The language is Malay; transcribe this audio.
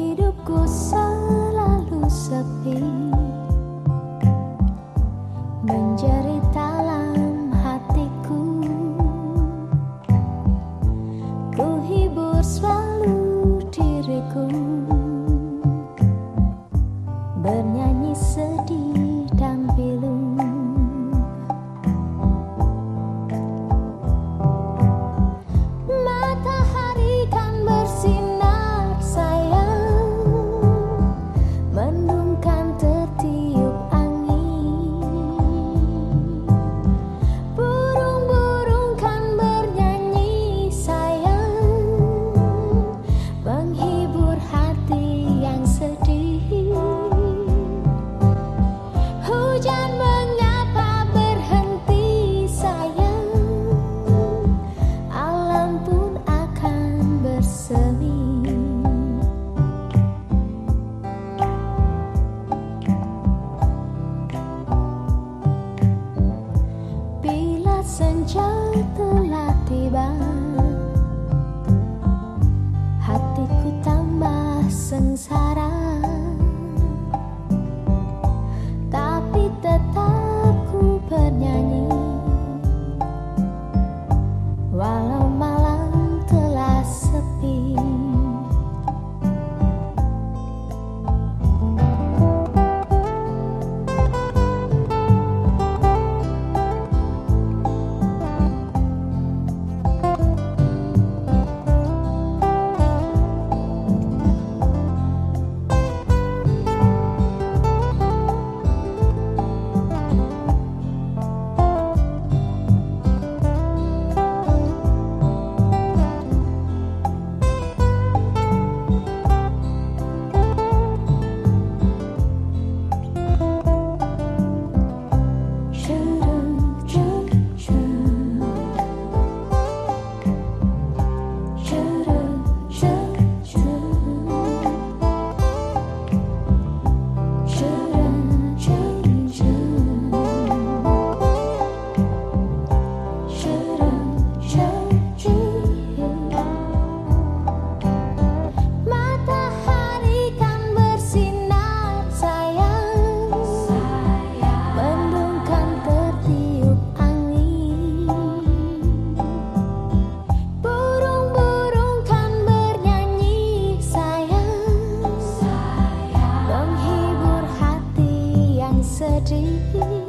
hidupku selalu sepi. semi Bila senja telah tiba Deep.